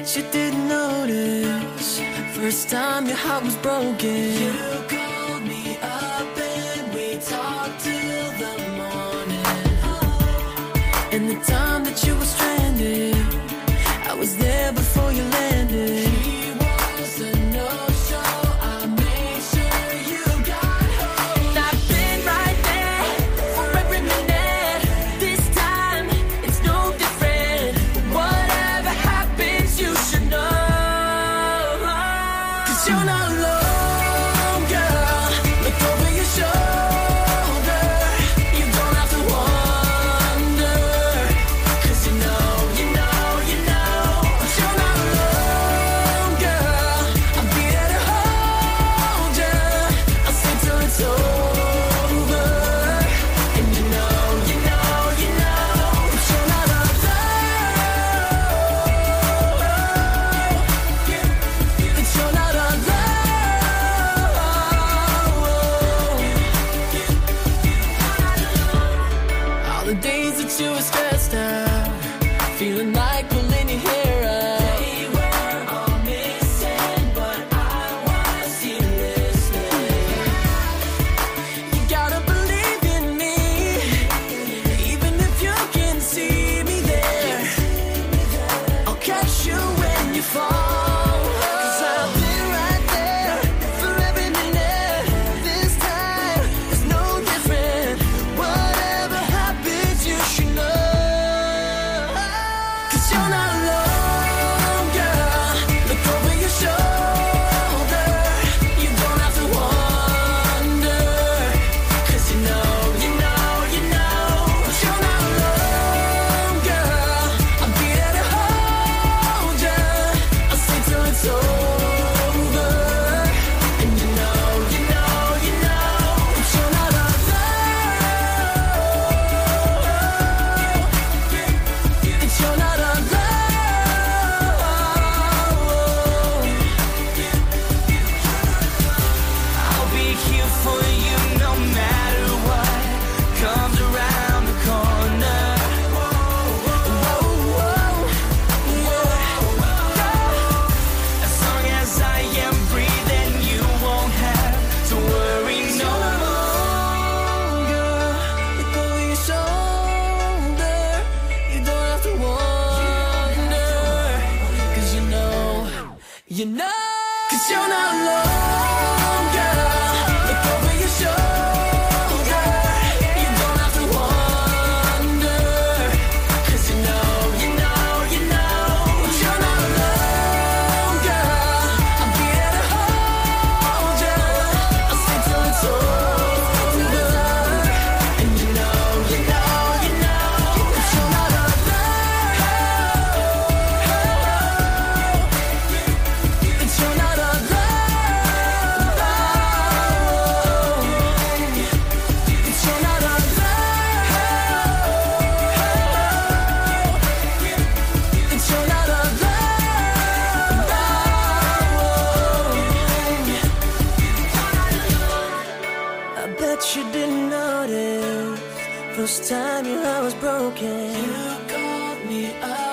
that you didn't notice. First time your heart was broken. stressed out, feeling like. you know? Cause you're not alone, girl. Look over your shoulder. bet you didn't notice. First time you, I was broken. You called me up.